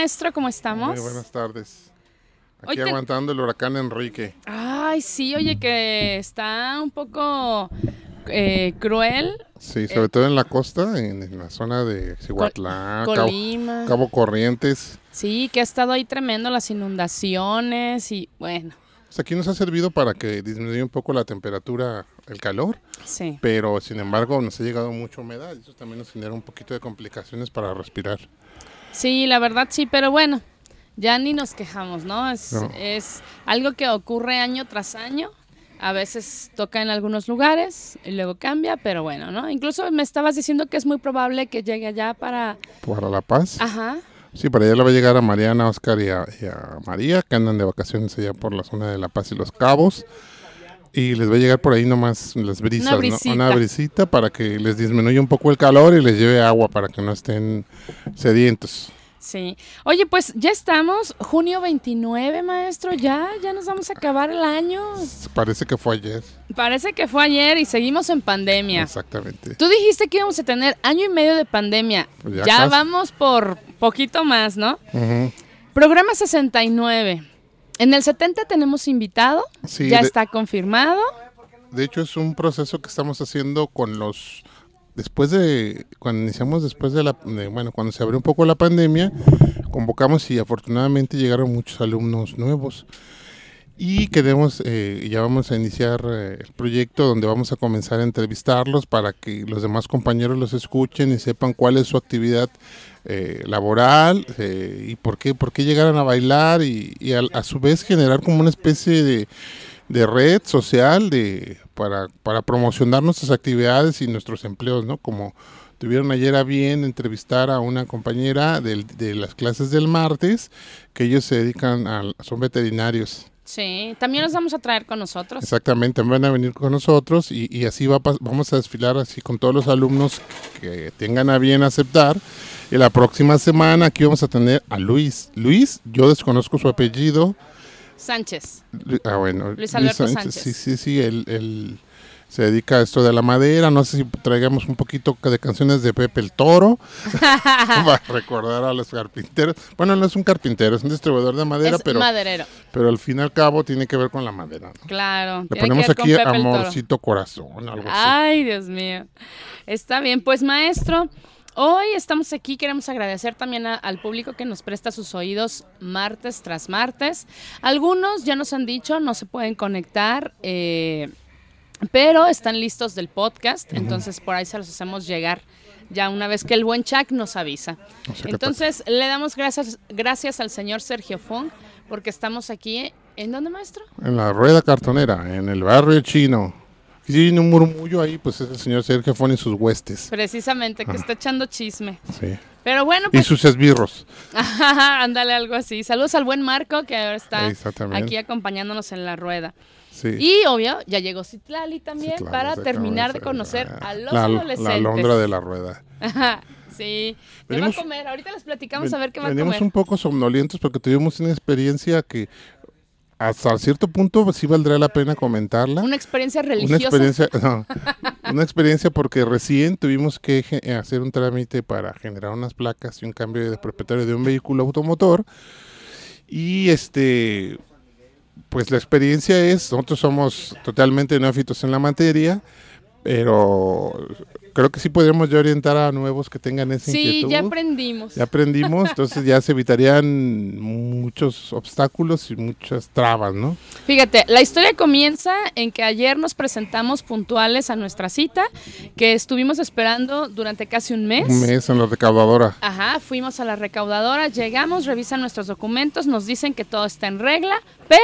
Maestro, ¿cómo estamos? Muy buenas tardes. Aquí Hoy te- aguantando el huracán Enrique. Ay, sí, oye, que está un poco eh, cruel. Sí, sobre todo en la costa, en, en la zona de Cihuatlán, Cabo, Colima. Cabo Corrientes. Sí, que ha estado ahí tremendo las inundaciones y bueno, Pues aquí nos ha servido para que disminuya un poco la temperatura, el calor, sí. pero sin embargo nos ha llegado mucha humedad y eso también nos genera un poquito de complicaciones para respirar. Sí, la verdad sí, pero bueno, ya ni nos quejamos, ¿no? Es, No. es algo que ocurre año tras año. A veces toca en algunos lugares y luego cambia, pero bueno, ¿no? Incluso me estabas diciendo que es muy probable que llegue allá para... Para La Paz. Ajá. Sí, para allá le va a llegar a Mariana, Oscar y a, y a María, que andan de vacaciones allá por la zona de La Paz y Los Cabos. Y les va a llegar por ahí nomás las brisas, Una ¿no? brisita. Una brisita para que les disminuya un poco el calor y les lleve agua para que no estén sedientos. Sí. Oye, pues ya estamos, junio 29, maestro, ya, ya nos vamos a acabar el año. Parece que fue ayer. Parece que fue ayer y seguimos en pandemia. Exactamente. Tú dijiste que íbamos a tener año y medio de pandemia. Pues ya vamos por poquito más, ¿no? Ujú. Programa 69. En el 70 tenemos invitado, Sí, ya de- está confirmado. De hecho, es un proceso que estamos haciendo con los... Después de, cuando iniciamos después de la, de- bueno, cuando se abrió un poco la pandemia, convocamos y afortunadamente llegaron muchos alumnos nuevos. Y queremos, eh, ya vamos a iniciar eh, el proyecto donde vamos a comenzar a entrevistarlos para que los demás compañeros los escuchen y sepan cuál es su actividad eh, laboral eh, y por qué, por qué llegaron a bailar y, y a, su vez generar como una especie de, de red social de, para, para promocionar nuestras actividades y nuestros empleos, ¿no? Como tuvieron ayer a bien entrevistar a una compañera del- de las clases del martes, que ellos se dedican a, son veterinarios. Sí, también los vamos a traer con nosotros. Exactamente, van a venir con nosotros y, y así va, vamos a desfilar así con todos los alumnos que tengan a bien aceptar. Y la próxima semana aquí vamos a tener a Luis. Luis, yo desconozco su apellido. Sánchez. Ah, bueno. Luis Alberto Sánchez. Sí, sí, sí, él, él se dedica a esto de la madera. No sé si traigamos un poquito de canciones de Pepe el Toro para recordar a los carpinteros. Bueno, no es un carpintero, es un distribuidor de madera, es pero, maderero. pero al fin y al cabo tiene que ver con la madera. ¿no? Claro. Le ponemos aquí amorcito corazón, algo así. Ay, Dios mío. Está bien, pues maestro, hoy estamos aquí, queremos agradecer también a- al público que nos presta sus oídos martes tras martes. Algunos ya nos han dicho, no se pueden conectar, eh, pero están listos del podcast, entonces por ahí se los hacemos llegar ya una vez que el buen Chuck nos avisa. O sea que Entonces le damos gracias, gracias al señor Sergio Fong porque estamos aquí, ¿en dónde maestro? En la rueda cartonera, en el barrio chino. Y hay un murmullo ahí, pues es el señor Sergio Fon y sus huestes. Precisamente, que está echando chisme. Sí. Pero bueno, Y pues sus esbirros. ándale algo así. Saludos al buen Marco que ahora está aquí acompañándonos en la rueda. Sí. Y obvio, ya llegó Citlali también para terminar de conocer hacer, a los la, adolescentes. La alondra de la rueda. Ajá, sí. ¿Qué va a Venimos- comer? Ahorita les platicamos Ven- a ver qué va a Venimos comer. un poco somnolientos porque tuvimos una experiencia que hasta cierto punto sí valdría la pena comentarla. Una experiencia Una religiosa. experiencia, no, una experiencia porque recién tuvimos que ge- hacer un trámite para generar unas placas y un cambio de propietario de un vehículo automotor. Y este, pues la experiencia es, nosotros somos totalmente neófitos en la materia, pero creo que sí podríamos ya orientar a nuevos que tengan esa Sí, inquietud. ya aprendimos. Ya aprendimos, entonces ya se evitarían muchos obstáculos y muchas trabas, ¿no? Fíjate, la historia comienza en que ayer nos presentamos puntuales a nuestra cita, que estuvimos esperando durante casi un mes. Un mes en la recaudadora. Ajá, fuimos a la recaudadora, llegamos, revisan nuestros documentos, nos dicen que todo está en regla, pero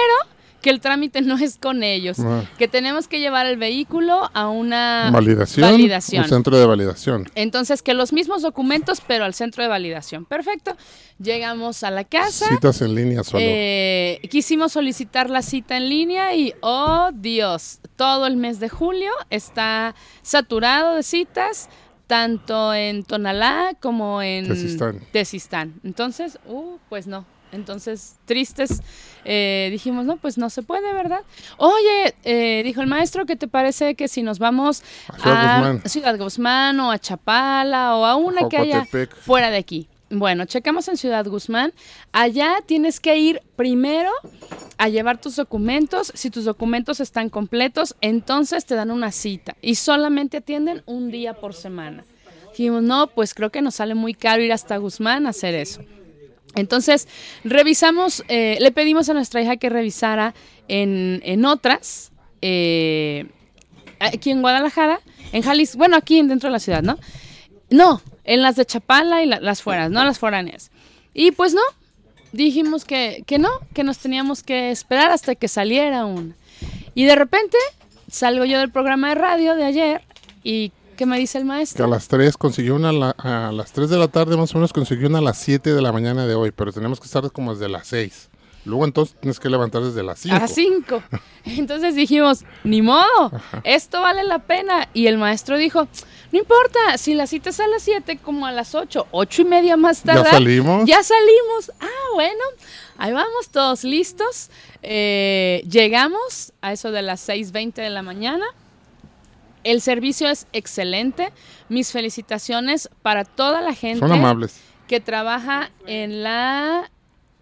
que el trámite no es con ellos, Ah. que tenemos que llevar el vehículo a una Validación. validación. Un centro de validación. Entonces, que los mismos documentos, pero al centro de validación. Perfecto. Llegamos a la casa. Citas en línea solo. Eh, quisimos solicitar la cita en línea y, oh Dios, todo el mes de julio está saturado de citas, tanto en Tonalá como en. Tezistán. Entonces, uh, pues no. Entonces, tristes, eh, dijimos, no, pues no se puede, ¿verdad? Oye, eh, dijo el maestro, ¿qué te parece que si nos vamos A Ciudad Guzmán. Ciudad Guzmán o a Chapala o a una que haya fuera de aquí? Bueno, checamos en Ciudad Guzmán. Allá tienes que ir primero a llevar tus documentos. Si tus documentos están completos, entonces te dan una cita y solamente atienden un día por semana. Dijimos, no, pues creo que nos sale muy caro ir hasta Guzmán a hacer eso. Entonces, revisamos, eh, le pedimos a nuestra hija que revisara en, en otras, eh, aquí en Guadalajara, en Jalisco, bueno, aquí dentro de la ciudad, ¿no? No, en las de Chapala y la- las fueras, no las foráneas. Y pues no, dijimos que, que no, que nos teníamos que esperar hasta que saliera una. Y de repente salgo yo del programa de radio de ayer y ¿qué me dice el Que a maestro? las 3 consiguió una, a la- a las 3 de la tarde más o menos consiguió una a las 7 de la mañana de hoy, pero tenemos que estar como desde las 6. Luego entonces tienes que levantar desde las 5. A las 5. Entonces dijimos, ni modo, esto vale la pena. Y el maestro dijo, no importa, si la cita es a las 7, como a las 8, 8 y media más ¿Ya tarde. salimos? Ya salimos. Ah, bueno, ahí vamos todos listos. Eh, llegamos a eso de las 6.20 de la mañana. El servicio es excelente. Mis felicitaciones para toda la gente Son amables. que trabaja en la...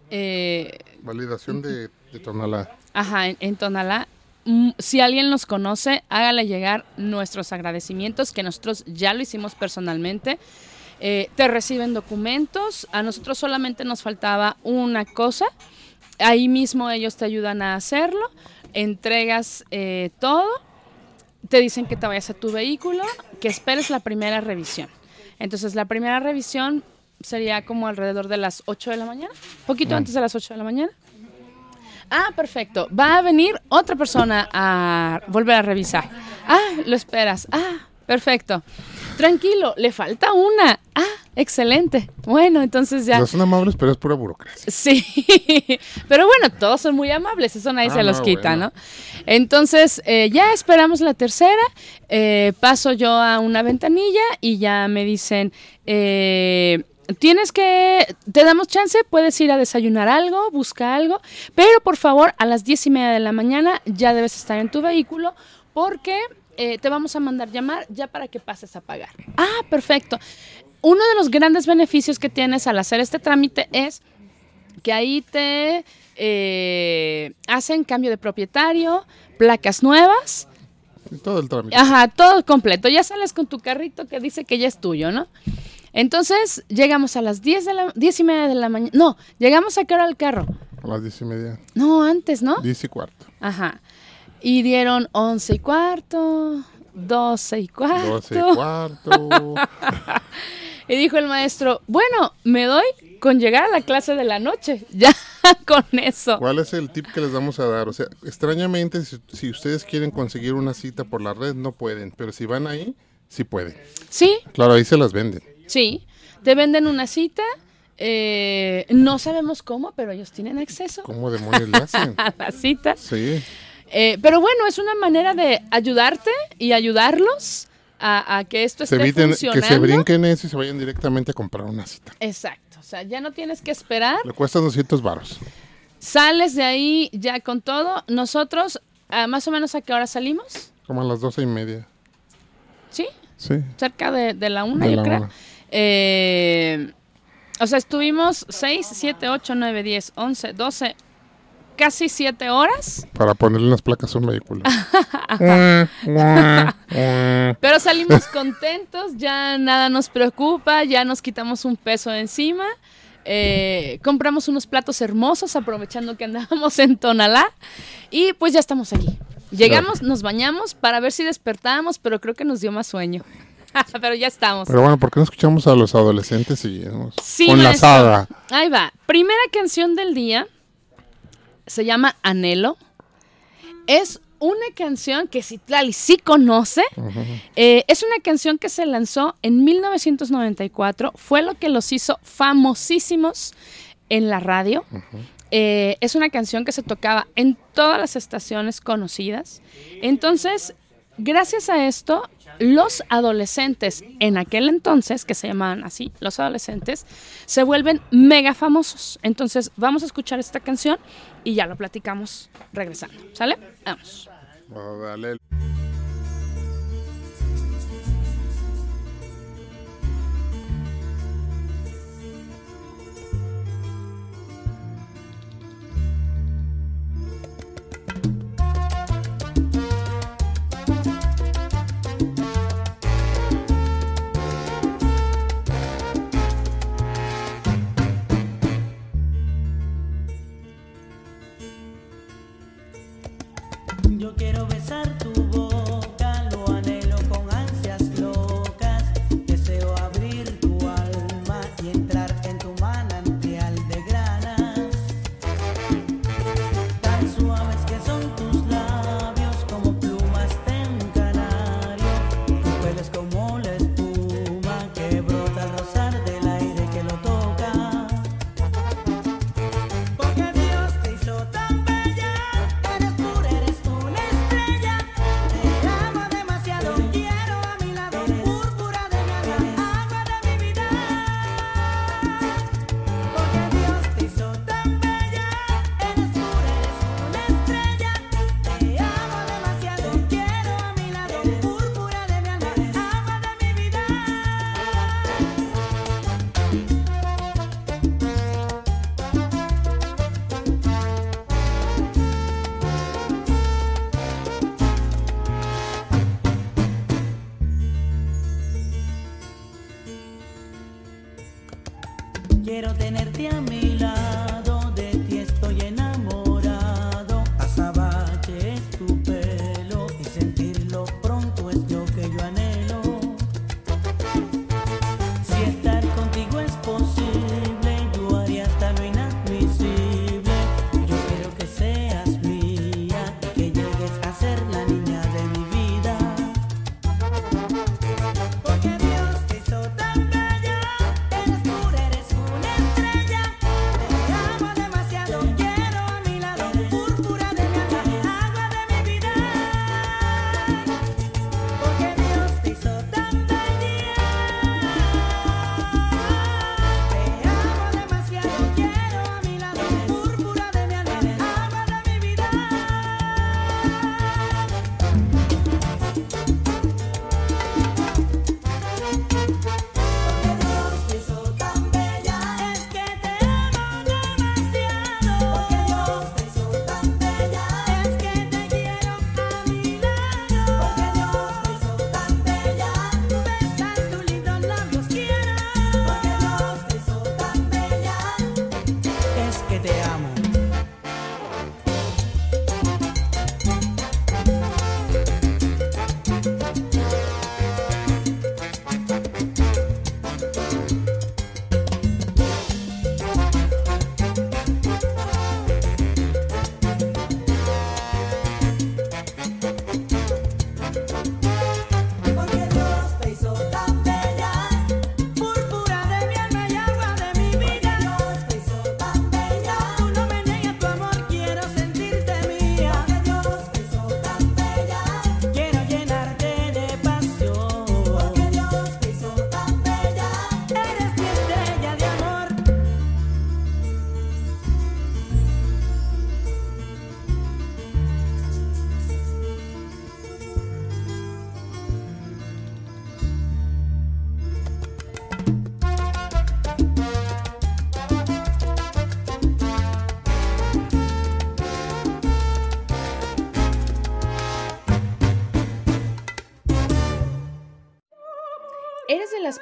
eh, Validación de, de Tonalá. Ajá, en, en Tonalá. Mm, Si alguien nos conoce, hágale llegar nuestros agradecimientos, que nosotros ya lo hicimos personalmente. Eh, te reciben documentos, a nosotros solamente nos faltaba una cosa. Ahí mismo ellos te ayudan a hacerlo, entregas eh, todo, te dicen que te vayas a tu vehículo, que esperes la primera revisión. Entonces la primera revisión sería como alrededor de las 8 de la mañana, poquito antes de las 8 de la mañana. Ah, perfecto. Va a venir otra persona a volver a revisar. Ah, lo esperas. Ah, perfecto. Tranquilo, le falta una. Ah, excelente. Bueno, entonces ya. Ya son amables, pero es pura burocracia. Sí, pero bueno, todos son muy amables, eso nadie Ah, se los no, quita, bueno. ¿no? Entonces, eh, ya esperamos la tercera, eh, paso yo a una ventanilla y ya me dicen, eh, tienes que, te damos chance, puedes ir a desayunar algo, busca algo, pero por favor, a las diez y media de la mañana ya debes estar en tu vehículo porque eh, te vamos a mandar llamar ya para que pases a pagar. Ah, perfecto. Uno de los grandes beneficios que tienes al hacer este trámite es que ahí te eh, hacen cambio de propietario, placas nuevas, todo el trámite. ajá, todo completo. Ya sales con tu carrito que dice que ya es tuyo, ¿no? Entonces llegamos a las 10, de la, 10 y media de la mañana. No, llegamos a qué hora al carro. A las 10 y media. No, antes, ¿no? 10 y cuarto. Ajá. Y dieron 11 y cuarto, 12 y cuarto. 12 y cuarto. Y dijo el maestro, bueno, me doy con llegar a la clase de la noche. Ya con eso. ¿Cuál es el tip que les vamos a dar? O sea, extrañamente, si, si ustedes quieren conseguir una cita por la red, no pueden. Pero si van ahí, sí pueden. Sí, Claro, ahí se las venden. sí. Te venden una cita. eh, no sabemos cómo, pero ellos tienen acceso ¿Cómo demonios le hacen? a las citas. Sí. Eh, pero bueno, es una manera de ayudarte y ayudarlos a, a que esto Se esté eviten que funcionando. se brinquen eso y se vayan directamente a comprar una cita. Exacto. O sea, ya no tienes que esperar. Le cuestan 200 varos. Sales de ahí ya con todo. Nosotros, ah, más o menos a qué hora salimos. Como a las 12 y media. ¿Sí? Sí. cerca de, de la una, De yo la creo. una. Eh, o sea, estuvimos 6, 7, 8, 9, 10, 11, 12, casi 7 horas, Para ponerle unas placas a un vehículo. pero salimos contentos, ya nada nos preocupa, ya nos quitamos un peso de encima. eh, compramos unos platos hermosos aprovechando que andábamos en Tonalá y pues ya estamos aquí. Llegamos, nos bañamos para ver si despertábamos, pero creo que nos dio más sueño. pero ya estamos. Pero bueno, ¿por qué no escuchamos a los adolescentes y seguimos Sí, con la saga? Ahí va. Primera canción del día se llama Anhelo es una canción que Citlali sí conoce. Eh, es una canción que se lanzó en 1994. Fue lo que los hizo famosísimos en la radio. Eh, es una canción que se tocaba en todas las estaciones conocidas. Entonces, gracias a esto, los adolescentes en aquel entonces, que se llamaban así, los adolescentes, se vuelven mega famosos. Entonces, vamos a escuchar esta canción y ya lo platicamos regresando. ¿Sale? Vamos. Yo quiero besarte.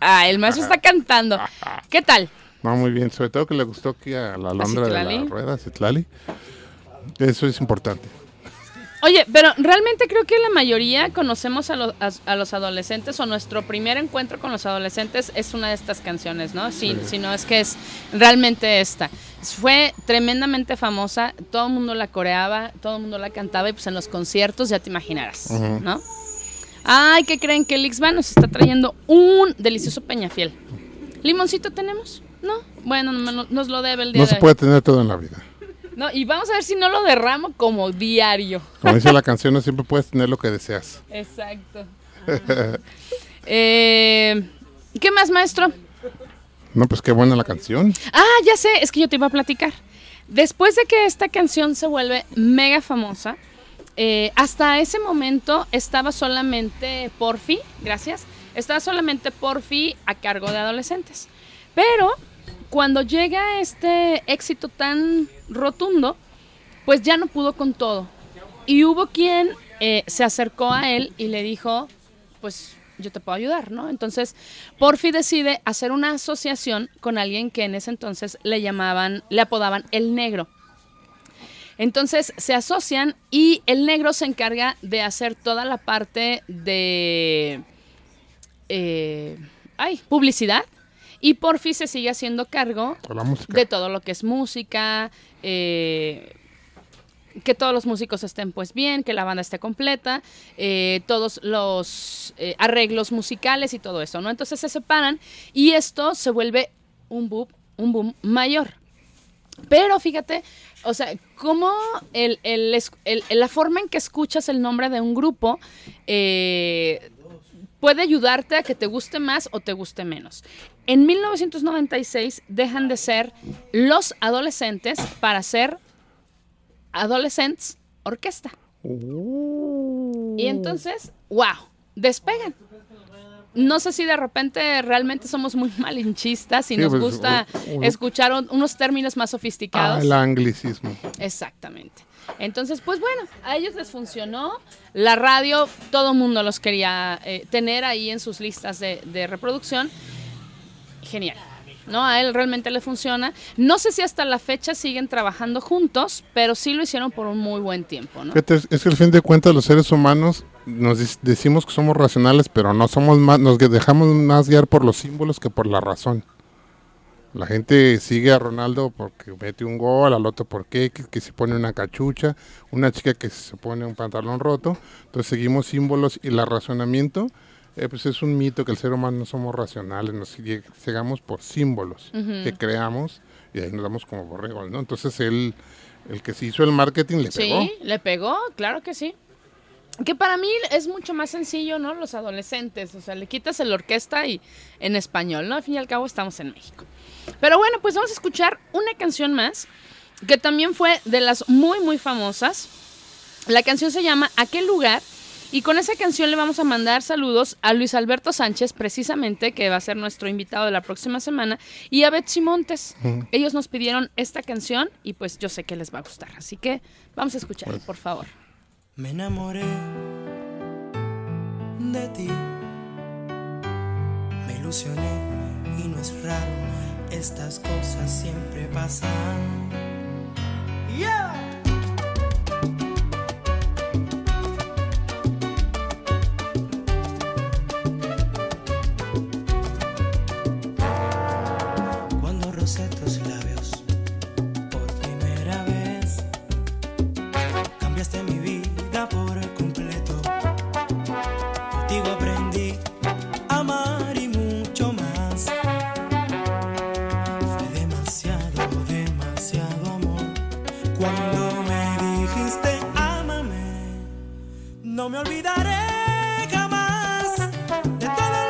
Ah, el maestro está cantando. ¿Qué tal? No, muy bien. Sobre todo que le gustó aquí a la Londra de la rueda, Citlali. Eso es importante. Oye, pero realmente creo que la mayoría conocemos a, los adolescentes o nuestro primer encuentro con los adolescentes es una de estas canciones, ¿no? Sí, Si no es que es realmente esta. Fue tremendamente famosa, todo el mundo la coreaba, todo el mundo la cantaba y pues en los conciertos ya te imaginarás, ¿no? Ay, ¿qué creen? Que el Ixban nos está trayendo un delicioso peñafiel. ¿Limoncito tenemos? No. Bueno, nos lo debe el día No se puede tener todo en la vida. No, y vamos a ver si no lo derramo como diario. Como dice la canción, no siempre puedes tener lo que deseas. Exacto. Eh, ¿Qué más, maestro? No, pues qué buena la canción. Ah, ya sé, es que yo te iba a platicar. Después de que esta canción se vuelve mega famosa, eh, hasta ese momento estaba solamente Porfi, gracias, estaba solamente Porfi a cargo de adolescentes. Pero cuando llega este éxito tan rotundo, pues ya no pudo con todo. Y hubo quien eh, se acercó a él y le dijo, pues yo te puedo ayudar, ¿no? Entonces, Porfi decide hacer una asociación con alguien que en ese entonces le llamaban, le apodaban el negro. Entonces se asocian y el negro se encarga de hacer toda la parte de eh, ay, publicidad y Porfi se sigue haciendo cargo de todo lo que es música, eh, que todos los músicos estén pues bien, que la banda esté completa, eh, todos los eh, arreglos musicales y todo eso, ¿no? Entonces se separan y esto se vuelve un boom, un boom mayor. Pero fíjate, o sea, cómo la forma en que escuchas el nombre de un grupo puede ayudarte a que te guste más o te guste menos. En 1996 dejan de ser los adolescentes para ser adolescentes orquesta. Y entonces, wow, despegan. No sé si de repente realmente somos muy malinchistas y nos pues, gusta escuchar unos términos más sofisticados. Ah, el anglicismo. Exactamente. Entonces, pues bueno, a ellos les funcionó. La radio, todo el mundo los quería eh, tener ahí en sus listas de, reproducción. Genial. ¿No? A él realmente le funciona. No sé si hasta la fecha siguen trabajando juntos, pero sí lo hicieron por un muy buen tiempo, ¿no? Es que al fin de cuentas los seres humanos nos decimos que somos racionales, pero no somos más, nos dejamos más guiar por los símbolos que por la razón. La gente sigue a Ronaldo porque mete un gol, al otro porque que, se pone una cachucha, una chica que se pone un pantalón roto. Entonces seguimos símbolos y el razonamiento, eh, pues es un mito que el ser humano no somos racionales, nos llegamos por símbolos que creamos y ahí nos damos como borregos, ¿no? Entonces él, el que se hizo el marketing le pegó. Sí, le pegó, claro que sí. Que para mí es mucho más sencillo, ¿no? Los adolescentes, o sea, le quitas el orquesta y en español, ¿no? Al fin y al cabo estamos en México. Pero bueno, pues vamos a escuchar una canción más que también fue de las muy, muy famosas. La canción se llama Aquel lugar? Y con esa canción le vamos a mandar saludos a Luis Alberto Sánchez, precisamente, que va a ser nuestro invitado de la próxima semana, y a Betsy Montes. Ellos nos pidieron esta canción y pues yo sé que les va a gustar. Así que vamos a escuchar, pues. por favor. Me enamoré de ti, me ilusioné y no es raro estas cosas siempre pasan. Yeah. dijiste, ámame, no me olvidaré jamás de todo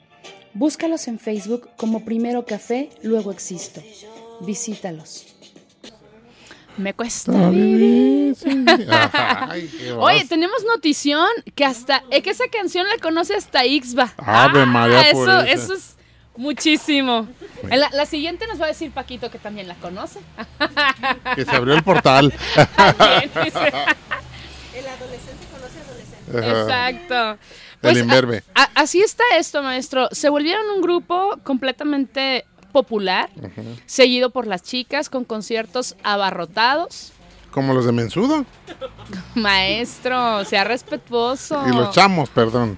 Búscalos en Facebook como Primero Café, luego Existo. Visítalos. Me cuesta vivir. Ay, qué Oye, tenemos notición que hasta eh, que esa canción la conoce hasta Ixba. Ave María eso, Purísima. eso es muchísimo. La, la siguiente nos va a decir Paquito que también la conoce. Que se abrió el portal. También, dice. El adolescente conoce adolescente. Ajá. Exacto. El Pues, imberbe. a- a- así está esto, maestro. Se volvieron un grupo completamente popular, seguido por las chicas, con conciertos abarrotados. Como los de Mensudo. Maestro, sea respetuoso. Y los chamos, perdón.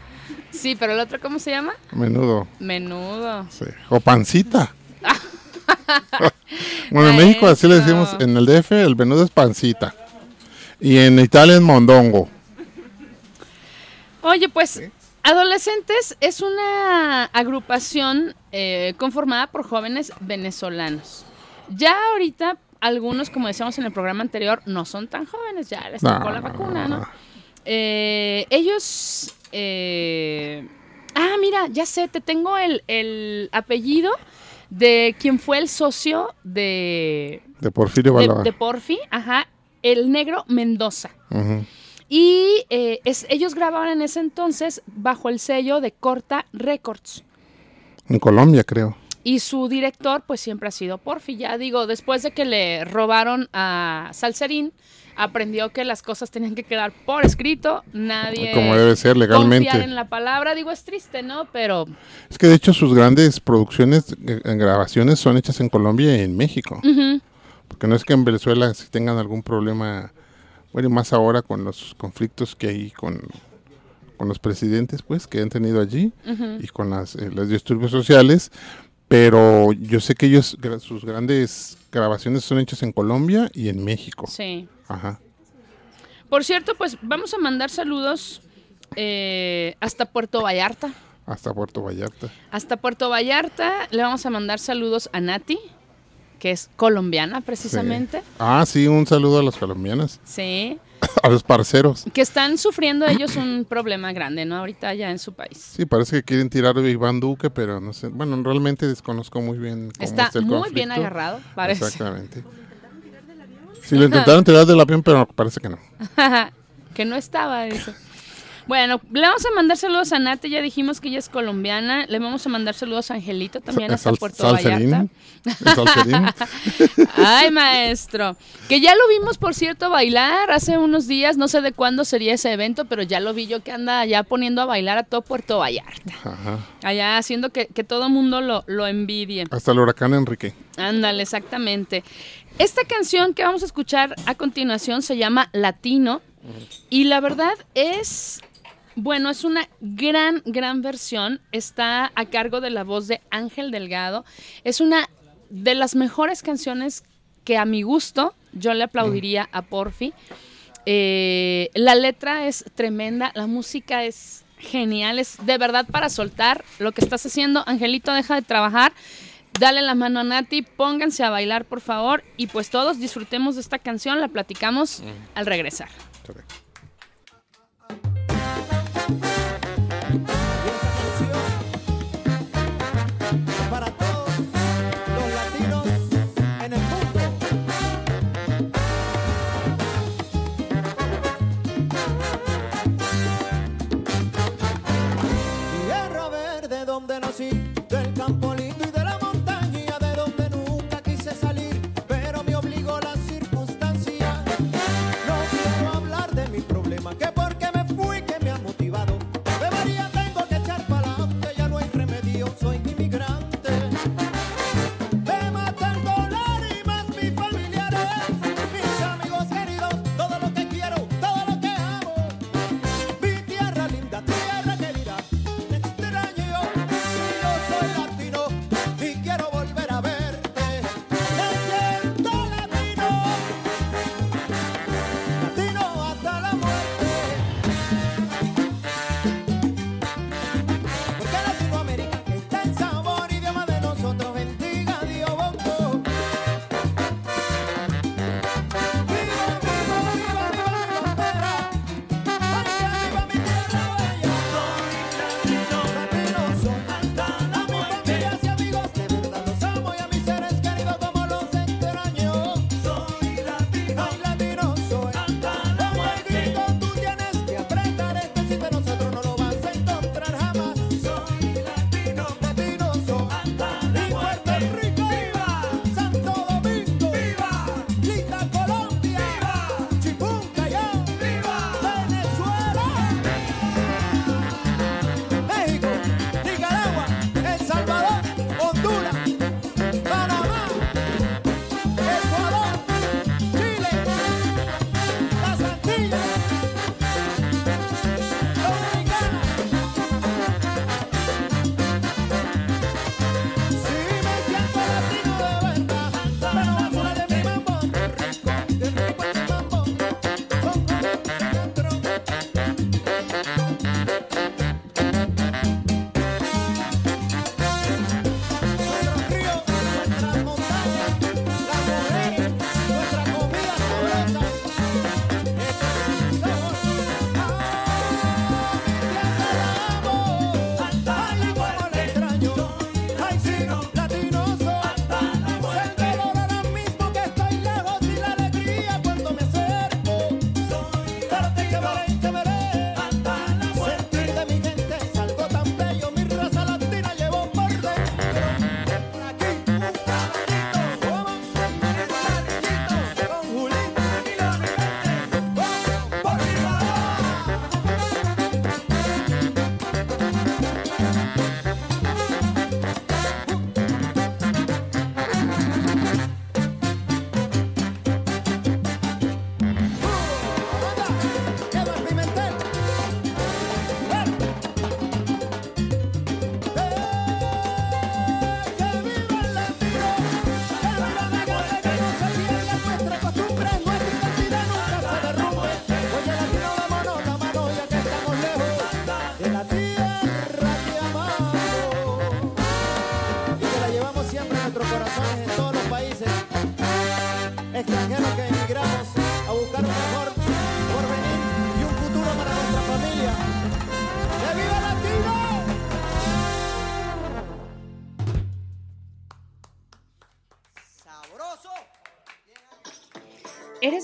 Sí, pero el otro, ¿cómo se llama? Menudo. Menudo. Sí. O pancita. bueno, en México así le decimos, en el DF el menudo es pancita. Y en Italia es mondongo. Oye, pues, Adolescentes es una agrupación eh, conformada por jóvenes venezolanos. Ya ahorita algunos, como decíamos en el programa anterior, no son tan jóvenes, ya les tocó la vacuna, ¿no? Eh, ellos... eh, ah, mira, ya sé, te tengo el, el apellido de quien fue el socio de, De Porfirio de, Balboa. de Porfi, ajá, el negro Mendoza. Ujú. Y eh, es- ellos grababan en ese entonces bajo el sello de Corta Records. En Colombia, creo. Y su director, pues siempre ha sido Porfi. Ya digo, después de que le robaron a Salserín, aprendió que las cosas tenían que quedar por escrito. Nadie. Como debe ser legalmente. Confiar en la palabra. Digo, es triste, ¿no? Pero. Es que de hecho sus grandes producciones, eh, grabaciones son hechas en Colombia y en México. Porque no es que en Venezuela si tengan algún problema, bueno, más ahora con los conflictos que hay con, con los presidentes, pues, que han tenido allí y con las, eh, los disturbios sociales. Pero yo sé que ellos, sus grandes grabaciones son hechas en Colombia y en México. Sí. Ajá. Por cierto, pues vamos a mandar saludos eh, hasta Puerto Vallarta. Hasta Puerto Vallarta. Hasta Puerto Vallarta le vamos a mandar saludos a Nati, que es colombiana precisamente. Sí. Ah, sí, un saludo a los colombianos, Sí. a los parceros. Que están sufriendo ellos un problema grande, ¿no? Ahorita ya en su país. Sí, parece que quieren tirar a Iván Duque, pero no sé. Bueno, realmente desconozco muy bien cómo Está está el muy bien agarrado, parece. Exactamente. Sí, lo intentaron tirar del avión, pero parece que no. que no estaba eso. Bueno, le vamos a mandar saludos a Nati, ya dijimos que ella es colombiana. Le vamos a mandar saludos a Angelito también hasta Sal- Puerto. Vallarta. Ay, maestro. Que ya lo vimos, por cierto, bailar hace unos días. No sé de cuándo sería ese evento, pero ya lo vi yo que anda ya poniendo a bailar a todo Puerto Vallarta. Ajá. Allá haciendo que, que todo mundo lo, lo envidie. Hasta el huracán Enrique. Ándale, exactamente. Esta canción que vamos a escuchar a continuación se llama Latino. Y la verdad es, bueno, es una gran, gran versión. Está a cargo de la voz de Ángel Delgado. Es una de las mejores canciones que a mi gusto yo le aplaudiría a Porfi. Eh, la letra es tremenda, la música es genial, es de verdad para soltar lo que estás haciendo. Angelito, deja de trabajar. Dale la mano a Nati, pónganse a bailar, por favor, y pues todos disfrutemos de esta canción, la platicamos al regresar.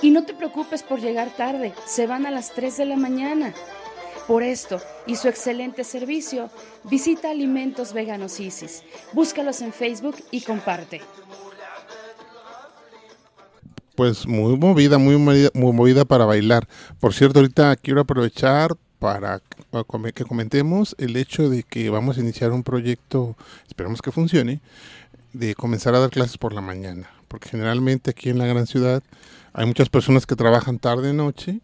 Y no te preocupes por llegar tarde, se van a las 3 de la mañana. Por esto y su excelente servicio, visita Alimentos Veganos Isis. Búscalos en Facebook y comparte. Pues muy movida, muy movida, muy movida para bailar. Por cierto, ahorita quiero aprovechar para que comentemos el hecho de que vamos a iniciar un proyecto, esperamos que funcione, de comenzar a dar clases por la mañana. Porque generalmente aquí en la gran ciudad hay muchas personas que trabajan tarde noche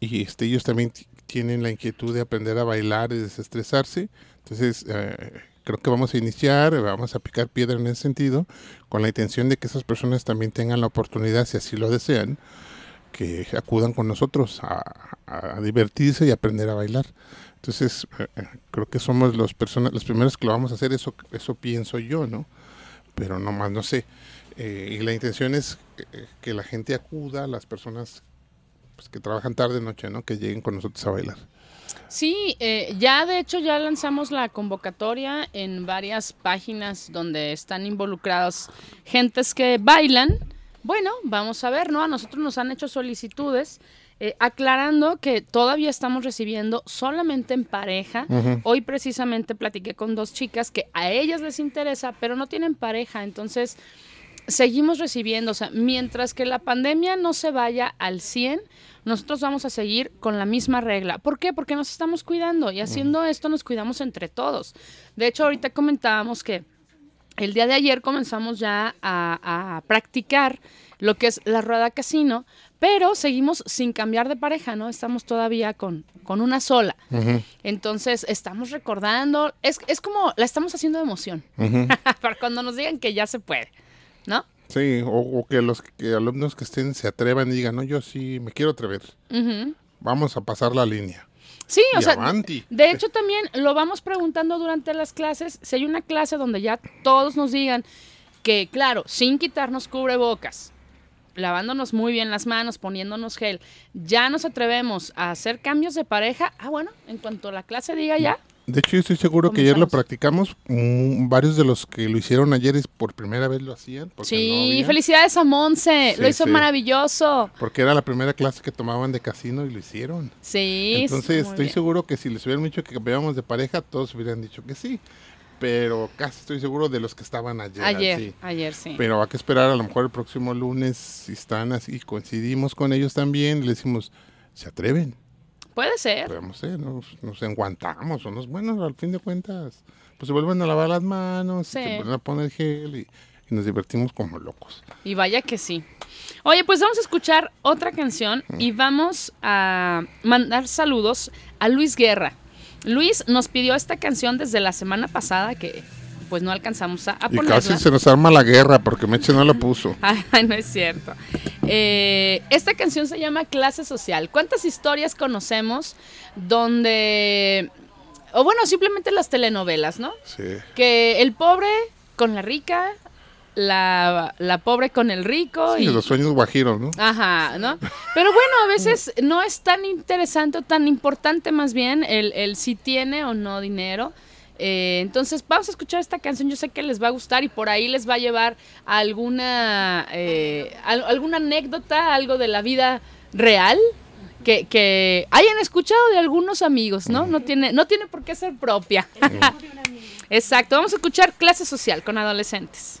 y este, ellos también tienen la inquietud de aprender a bailar y desestresarse. Entonces, eh, creo que vamos a iniciar, vamos a picar piedra en ese sentido, con la intención de que esas personas también tengan la oportunidad, si así lo desean, que acudan con nosotros a, a divertirse y aprender a bailar. Entonces, eh, eh, creo que somos los personas, los primeros que lo vamos a hacer, eso, eso pienso yo, ¿no? Pero no más, no sé. Eh, y la intención es que, que la gente acuda, las personas pues, que trabajan tarde noche, ¿no? Que lleguen con nosotros a bailar. Sí, eh, ya de hecho ya lanzamos la convocatoria en varias páginas donde están involucrados gentes que bailan. Bueno, vamos a ver, ¿no? A nosotros nos han hecho solicitudes. eh, aclarando que todavía estamos recibiendo solamente en pareja. Hoy precisamente platiqué con dos chicas que a ellas les interesa, pero no tienen pareja. Entonces, seguimos recibiendo, o sea, mientras que la pandemia no se vaya al 100, nosotros vamos a seguir con la misma regla. ¿Por qué? Porque nos estamos cuidando y haciendo esto nos cuidamos entre todos. De hecho, ahorita comentábamos que el día de ayer comenzamos ya a, a practicar lo que es la rueda casino, pero seguimos sin cambiar de pareja, ¿no? Estamos todavía con, con una sola. Entonces, estamos recordando, es, es como, la estamos haciendo de emoción, para cuando nos digan que ya se puede, ¿no? Sí, o, o que los que alumnos que estén se atrevan y digan, no, yo sí me quiero atrever. Vamos a pasar la línea. Sí, o sea, avanti. de hecho también lo vamos preguntando durante las clases, si hay una clase donde ya todos nos digan que, claro, sin quitarnos cubrebocas, lavándonos muy bien las manos, poniéndonos gel, ya nos atrevemos a hacer cambios de pareja, ah, bueno, en cuanto la clase diga ya, De hecho, yo estoy seguro que ayer lo practicamos. Mm, varios de los que lo hicieron ayer es por primera vez lo hacían. No sí, felicidades a Monse, Sí, lo hizo sí. maravilloso, Porque era la primera clase que tomaban de casino y lo hicieron. sí, Entonces, estoy bien. seguro que si les hubieran dicho que cambiábamos de pareja, todos hubieran dicho que sí. Pero casi estoy seguro de los que estaban ayer. ayer, sí. ayer sí. Pero hay que esperar a lo mejor el próximo lunes, si están así, coincidimos con ellos también, le decimos, se atreven, Puede ser. podemos ser, nos, nos enguantamos, o nos, bueno, al fin de cuentas, pues se vuelven a lavar las manos, Sí. se vuelven a poner gel y, y nos divertimos como locos. Y vaya que sí. Oye, pues vamos a escuchar otra canción y vamos a mandar saludos a Luis Guerra. Luis nos pidió esta canción desde la semana pasada que pues no alcanzamos a, a Y ponerla. casi se nos arma la guerra porque Meche no la puso. Ay, no es cierto. Eh, esta canción se llama Clase Social. ¿Cuántas historias conocemos donde... O bueno, simplemente las telenovelas, ¿no? Sí. Que el pobre con la rica, la, la pobre con el rico Sí, y... los sueños guajiros, ¿no? Ajá, ¿no? Pero bueno, a veces no es tan interesante o tan importante más bien el, el si tiene o no dinero. Eh, entonces vamos a escuchar esta canción, yo sé que les va a gustar y por ahí les va a llevar a alguna, eh, al- alguna anécdota, algo de la vida real que, que hayan escuchado de algunos amigos, ¿no? No tiene, no tiene por qué ser propia. Exacto, vamos a escuchar clase social con adolescentes.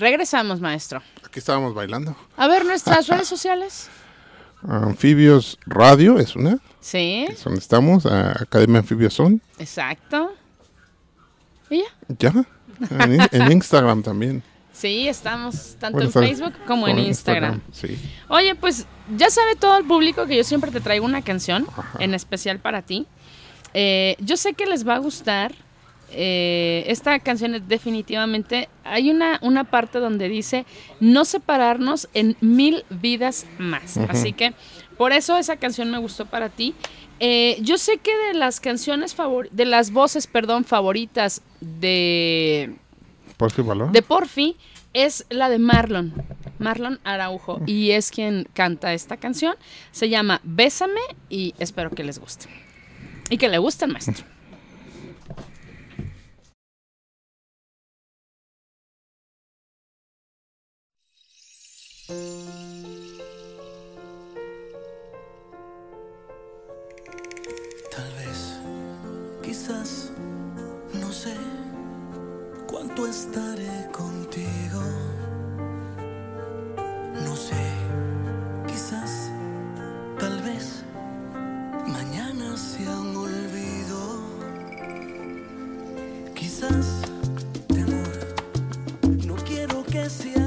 Regresamos, maestro. Aquí estábamos bailando. A ver nuestras redes sociales. Anfibios Radio es una, Sí, es donde estamos. ah, Academia Anfibios Son. exacto. ¿Y ya? Ya. En, in- en Instagram también. Sí, estamos tanto Bueno, en Facebook como en Instagram. Sí. Oye, pues ya sabe todo el público que yo siempre te traigo una canción, Ajá. en especial para ti. Eh, yo sé que les va a gustar. Eh, esta canción es definitivamente, hay una, una parte donde dice no separarnos en mil vidas más. Así que por eso esa canción me gustó para ti. Eh, yo sé que de las canciones favor de las voces, perdón, favoritas de Porfi es la de Marlon, Marlon Araujo, y es quien canta esta canción. Se llama Bésame y espero que les guste. Y que le guste maestro. Tal vez, quizás, no sé cuánto estaré contigo. No sé, quizás, tal vez, mañana sea un olvido. Quizás, temor, no quiero que se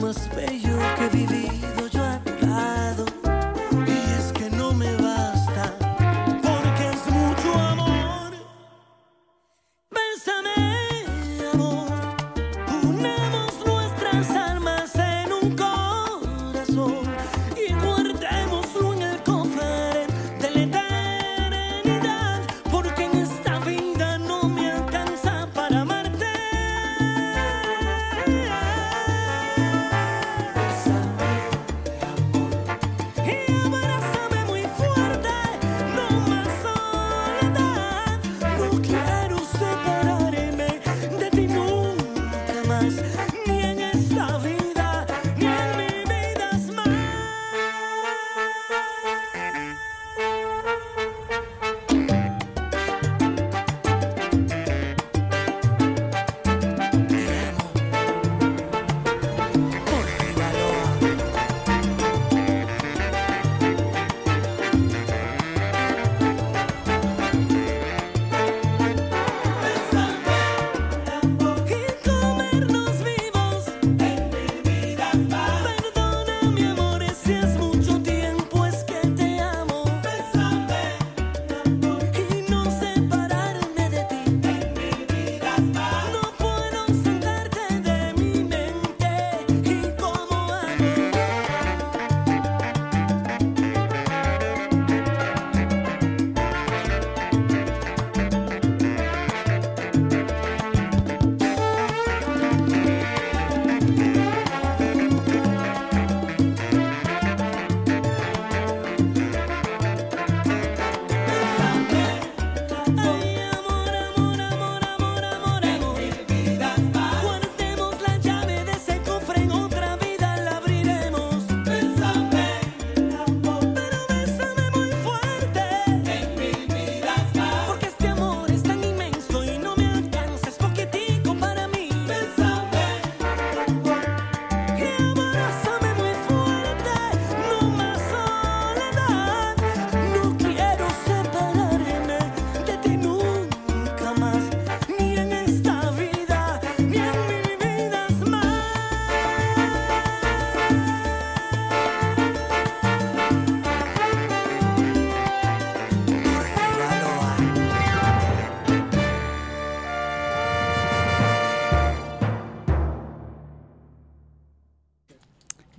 más bello que he vivido.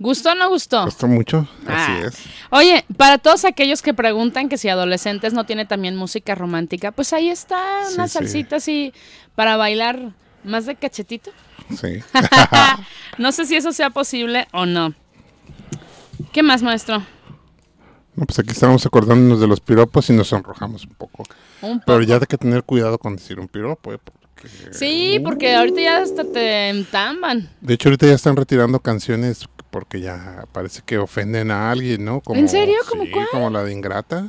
¿Gustó o no gustó? ¿Costó mucho? Así Ah. es. Oye, para todos aquellos que preguntan que si adolescentes no tiene también música romántica, pues ahí está una Sí, sí. salsita así para bailar más de cachetito. Sí. no sé si eso sea posible o no. ¿Qué más, maestro? No, pues aquí estamos acordándonos de los piropos y nos sonrojamos un poco. Un Pero poco. ya hay que tener cuidado con decir un piropo, ¿eh? Porque, Sí, porque ahorita ya hasta te entamban. De hecho, ahorita ya están retirando canciones porque ya parece que ofenden a alguien, ¿no? Como, ¿En serio? ¿Cómo sí, cuál? como la de Ingrata.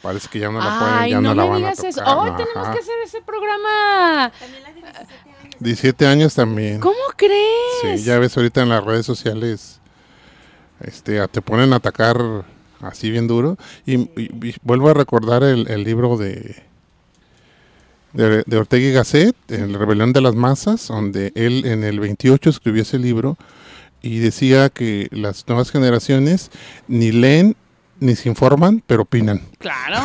Parece que ya no la pueden, Ay, ya no, no, la me van digas a eso. tocar. Hoy ¿no? tenemos que hacer ese programa. También la de 17 años. 17 años también. ¿Cómo crees? Sí, ya ves ahorita en las redes sociales, este, te ponen a atacar así bien duro. Y, y- y vuelvo a recordar el, el libro de, de, de Ortega y Gasset, El Rebelión de las Masas, donde él en el 28 escribió ese libro y decía que las nuevas generaciones ni leen ni se informan, pero opinan. Claro.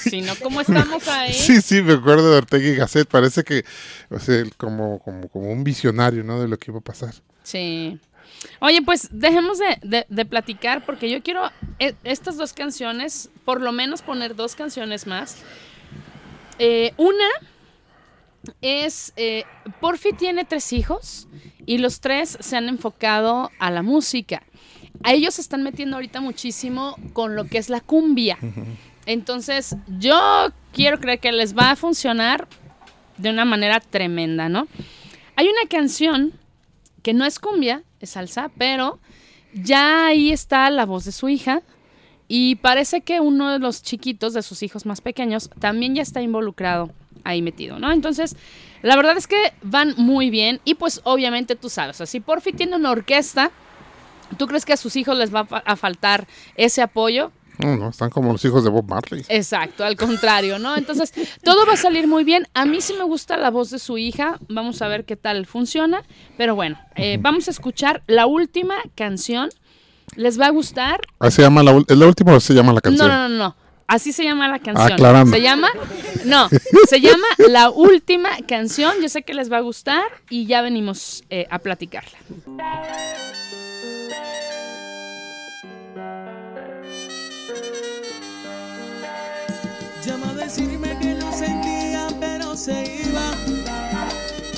Si no, ¿cómo estamos ahí? Sí, sí, me acuerdo de Ortega y Gasset, parece que, o sea, como, como, como un visionario, ¿no? De lo que iba a pasar. Sí. Oye, pues dejemos de, de- de platicar porque yo quiero eh, estas dos canciones, por lo menos poner dos canciones más. Eh, una es, eh, Porfi tiene tres hijos y los tres se han enfocado a la música. A ellos se están metiendo ahorita muchísimo con lo que es la cumbia. Entonces, yo quiero creer que les va a funcionar de una manera tremenda, ¿no? Hay una canción que no es cumbia, es salsa, pero ya ahí está la voz de su hija y parece que uno de los chiquitos, de sus hijos más pequeños, también ya está involucrado ahí metido, ¿no? Entonces, la verdad es que van muy bien y pues obviamente tú sabes, o sea, si Porfi tiene una orquesta, ¿tú crees que a sus hijos les va a fa- a faltar ese apoyo? No, no, están como los hijos de Bob Marley. Exacto, al contrario, ¿no? Entonces, todo va a salir muy bien. A mí sí me gusta la voz de su hija. Vamos a ver qué tal funciona. Pero bueno, eh, vamos a escuchar la última canción. ¿Les va a gustar? Ah, se llama la, ¿Es la última o se llama la No, canción? no, no, no. Así se llama la canción. Aclarando. Se llama, no, se llama La Última Canción. Yo sé que les va a gustar y ya venimos eh, a platicarla. Llama a decirme que no sentía, pero se iba.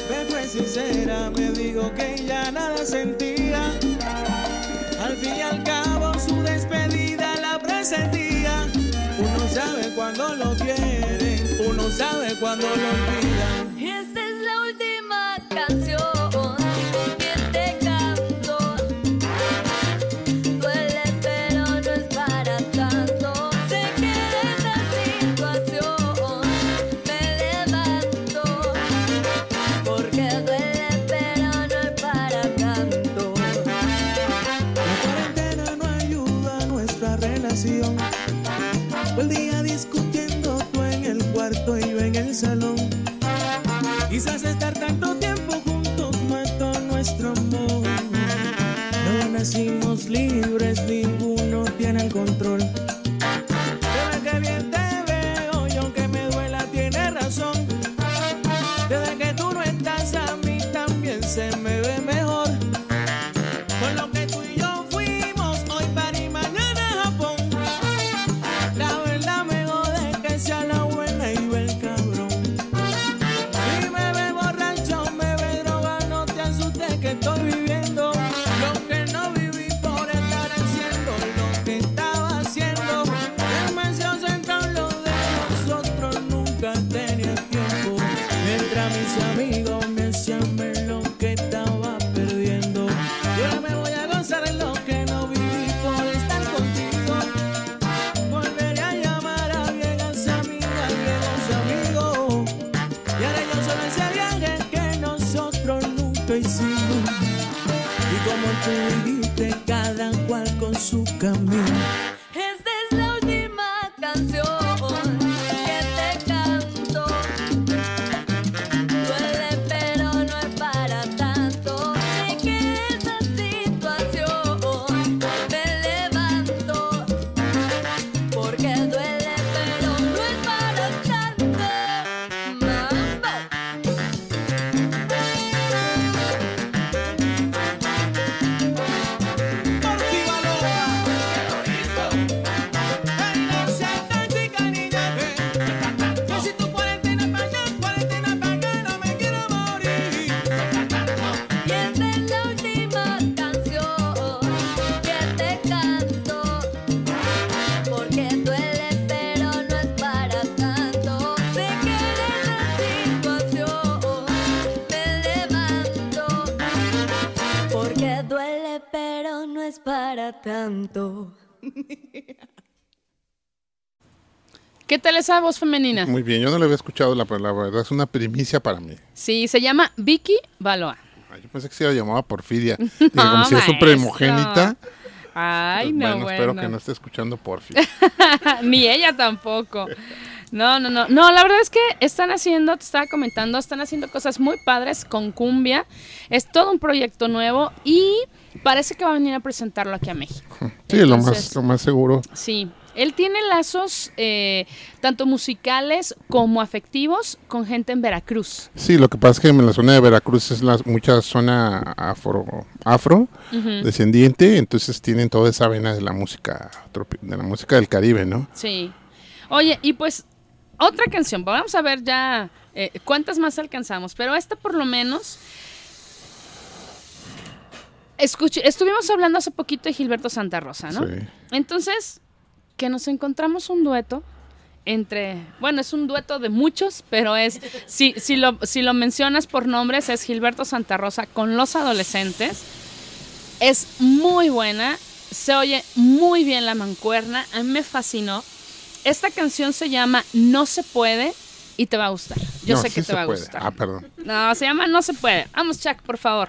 Me fue sincera, me dijo que ya nada sentía. Al fin y al cabo, su despedida la presentía. Uno sabe cuando lo quiere, uno sabe cuando lo olvida. Esta es la última canción tal esa voz femenina? Muy bien, yo no la había escuchado, la, la verdad es una primicia para mí. Sí, se llama Vicky Baloa. Ay, yo pensé que se la llamaba Porfiria. Dije, como si es su primogénita. Ay, pues, no, bueno, bueno. espero que no esté escuchando Porfi. Ni ella tampoco. No, no, no. No, la verdad es que están haciendo, te estaba comentando, están haciendo cosas muy padres con Cumbia. Es todo un proyecto nuevo y parece que va a venir a presentarlo aquí a México. Sí, lo más, Entonces- lo más seguro. Sí. Él tiene lazos eh, tanto musicales como afectivos con gente en Veracruz. Sí, lo que pasa es que en la zona de Veracruz es la, mucha zona afro, afro descendiente, entonces tienen toda esa vena de la música de la música del Caribe, ¿no? Sí. Oye, y pues otra canción. Vamos a ver ya eh, cuántas más alcanzamos. Pero esta por lo menos. Escuche, estuvimos hablando hace poquito de Gilberto Santa Rosa, ¿no? Sí. Entonces, que nos encontramos un dueto entre, bueno, es un dueto de muchos, pero es, si, si, lo, si lo mencionas por nombres, es Gilberto Santa Rosa con los adolescentes. Es muy buena, se oye muy bien la mancuerna, a mí me fascinó. Esta canción se llama No se puede y te va a gustar. Yo No, sé sí que te va a gustar. Ah, perdón. No, se llama No se puede. Vamos, Chuck, por favor.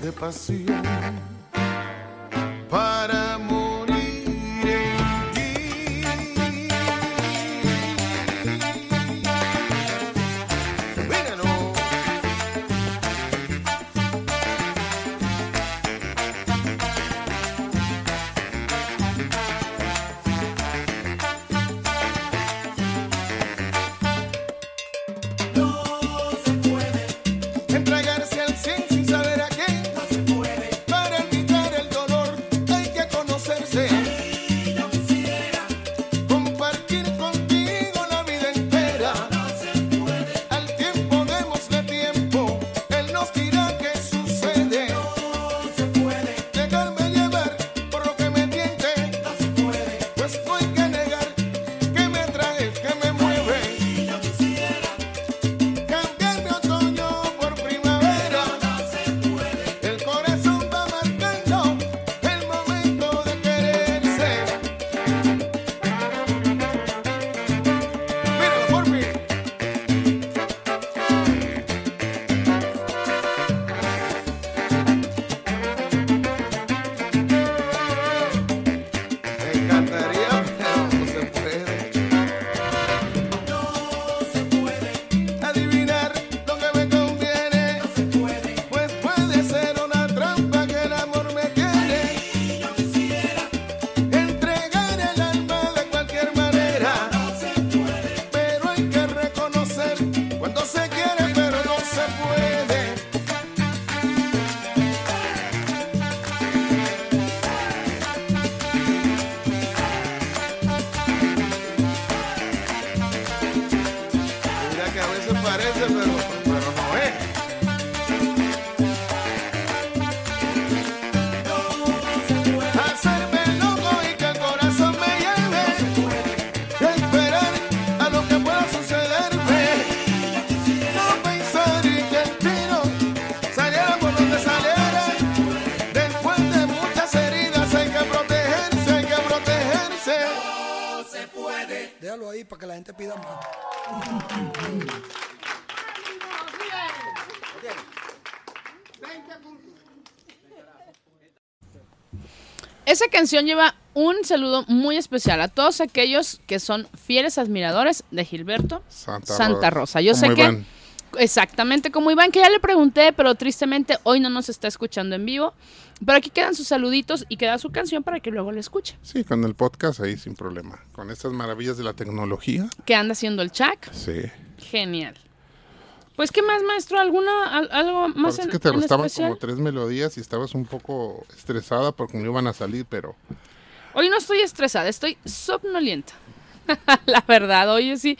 De pasión canción lleva un saludo muy especial a todos aquellos que son fieles admiradores de Gilberto Santa, Santa Rosa. Yo sé Como que Iván. exactamente como Iván, que ya le pregunté, pero tristemente hoy no nos está escuchando en vivo. Pero aquí quedan sus saluditos y queda su canción para que luego la escuche. Sí, con el podcast ahí sin problema. Con estas maravillas de la tecnología. ¿Qué anda haciendo el Chac? Sí. Genial. Pues, ¿qué más, maestro? ¿Alguna, al- algo más Parece en, que te en especial? como tres melodías y estabas un poco estresada porque no iban a salir, pero Hoy no estoy estresada, estoy somnolienta. la verdad, hoy sí.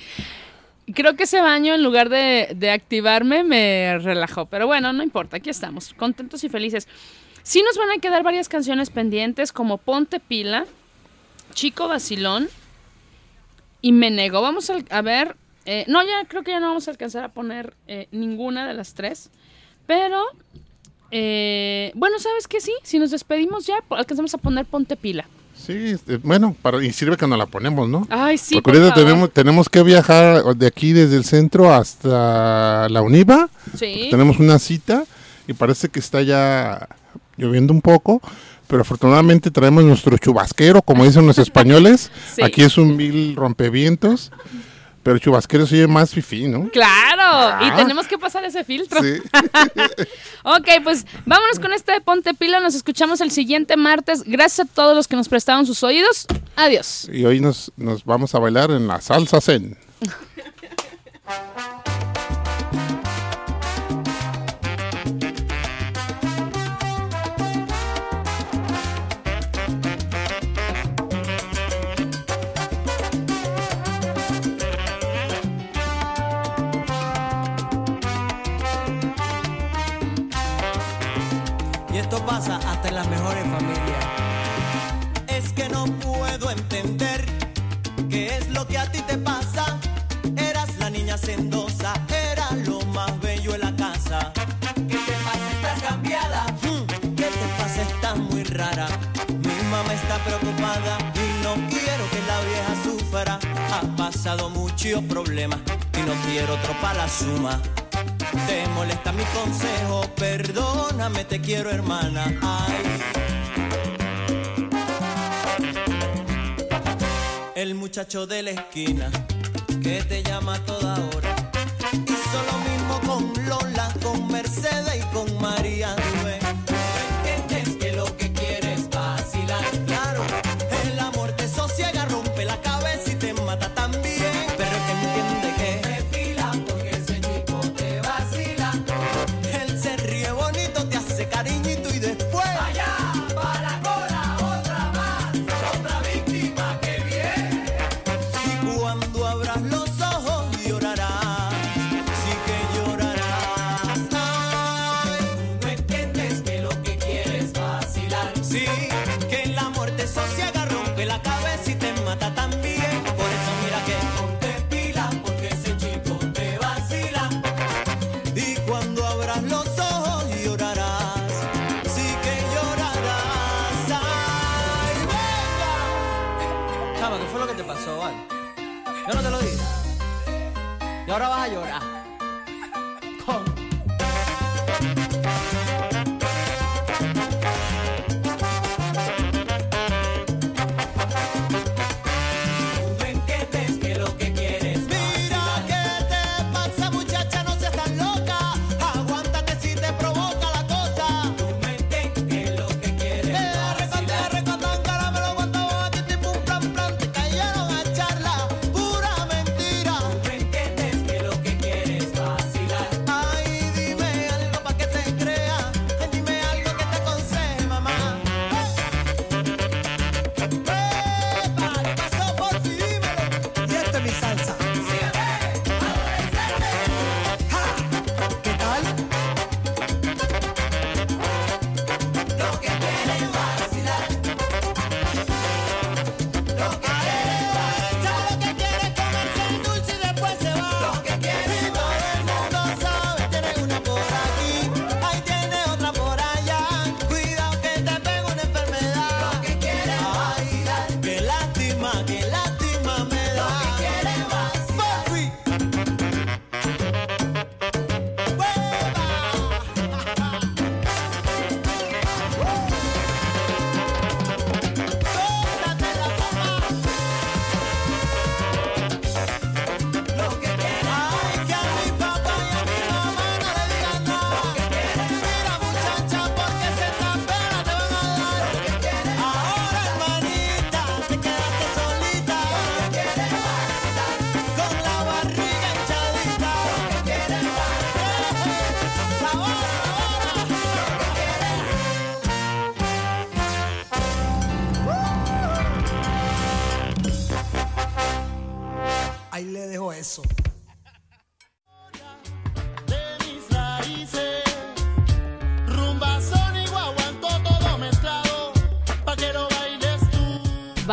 Creo que ese baño, en lugar de, de activarme, me relajó. Pero bueno, no importa, aquí estamos, contentos y felices. Sí nos van a quedar varias canciones pendientes, como Ponte Pila, Chico Vacilón y Me Nego. Vamos a, ver. Eh, no, ya creo que ya no vamos a alcanzar a poner eh, ninguna de las tres. Pero. eh, bueno, ¿sabes qué? Sí, si nos despedimos ya, alcanzamos a poner Ponte Pila. sí, este, bueno, para, y sirve que nos la ponemos, ¿no? Ay, sí, porque por tenemos, tenemos que viajar de aquí desde el centro hasta la Univa. Sí. Tenemos una cita y parece que está ya lloviendo un poco, pero afortunadamente traemos nuestro chubasquero, como dicen los españoles. Sí. Aquí es un mil rompevientos, pero chubasquero se oye más fifí, ¿no? Claro, y Ah. tenemos que pasar ese filtro. Sí. Ok, pues vámonos con este de Ponte Pila. Nos escuchamos el siguiente martes. Gracias a todos los que nos prestaron sus oídos. Adiós. Y hoy nos, nos vamos a bailar en la salsa zen. pasa hasta en las mejores familias. Es que no puedo entender qué es lo que a ti te pasa. Eras la niña sendosa, era lo más bello en la casa. ¿Qué te pasa? Estás cambiada. Hmm, ¿Qué te pasa? Estás muy rara. Mi mamá está preocupada y no quiero que la vieja sufra. Ha pasado muchos problemas y no quiero otro para la suma. Te molesta mi consejo, perdóname, te quiero hermana. El muchacho de la esquina que te llama a toda hora. Hizo lo mismo con Lola, con Mercedes y con María.